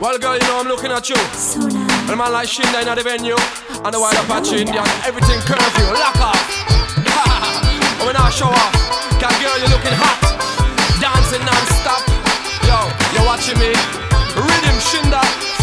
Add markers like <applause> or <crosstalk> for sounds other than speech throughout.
Well, girl, you know I'm looking at you. So and my man like Shinda in the venue. And the wild so Apache Indian. Everything curfew. Lock off. and <laughs> when I show off. Girl, you're looking hot. Dancing non-stop. Yo, you're watching me. Rhythm Shinda.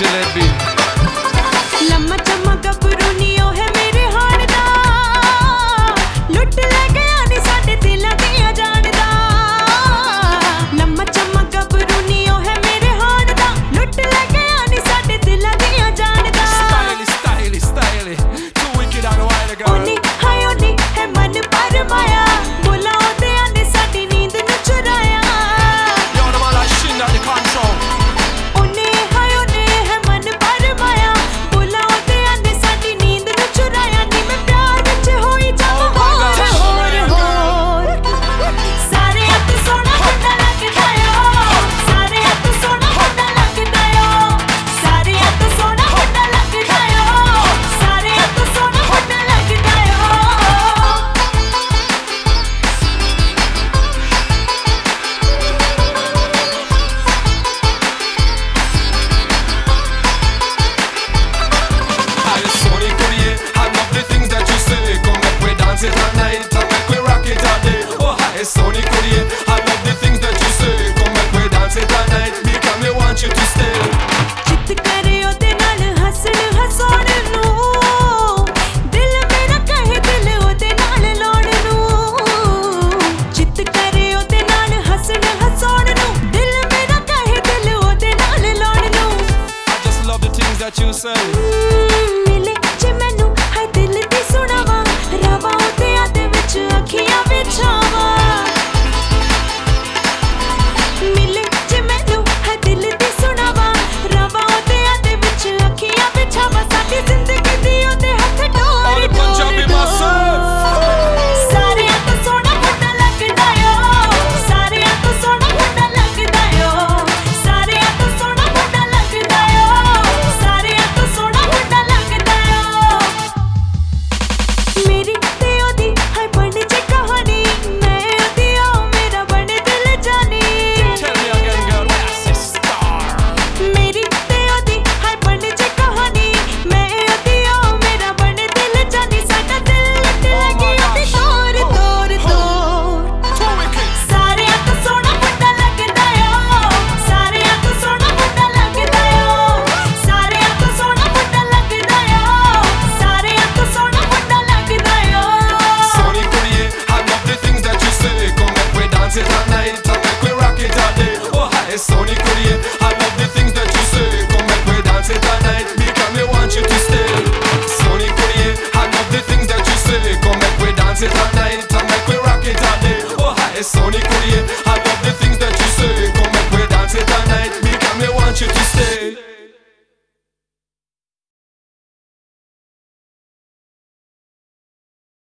Jalebi. got you saved. Sonic